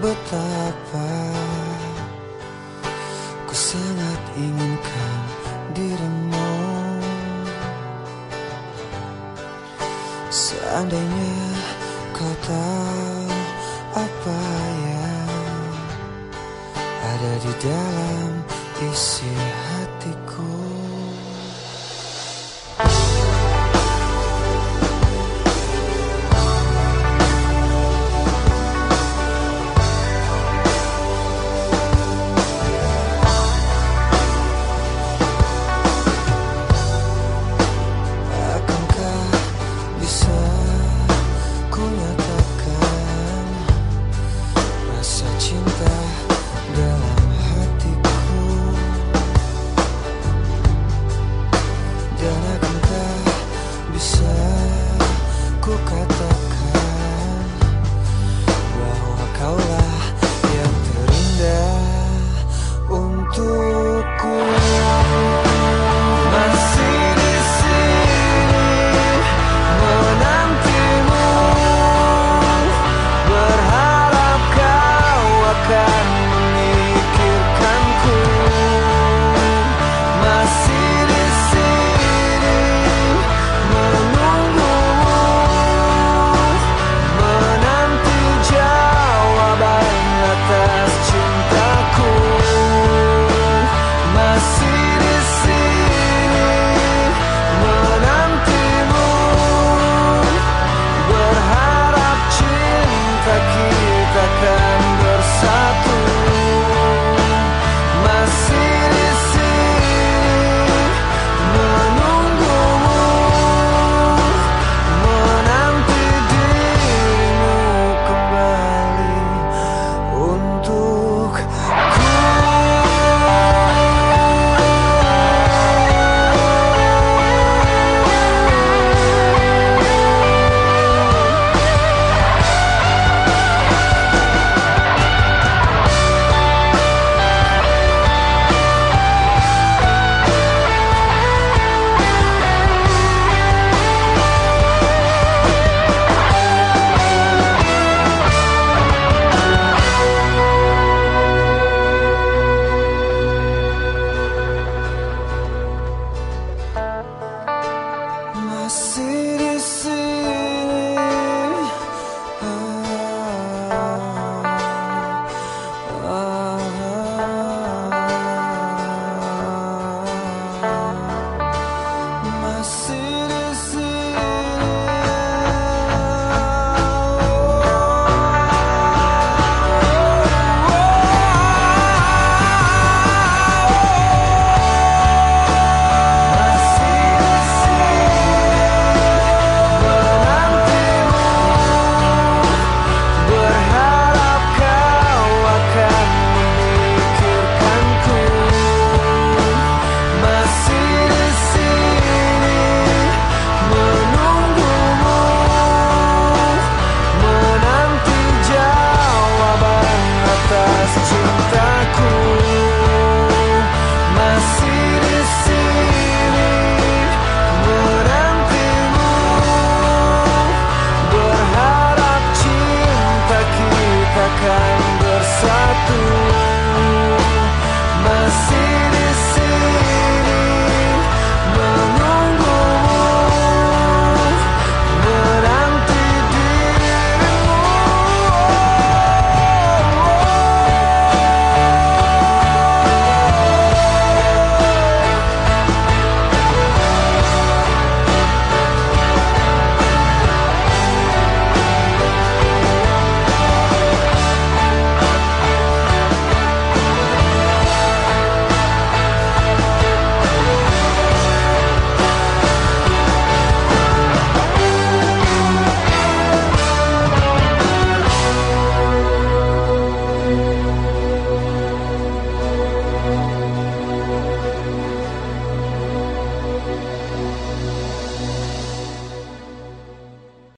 betapa Ku sangat inginkan dirimu. Seandainya kau tahu apa yang Ada di dalam isi hatiku.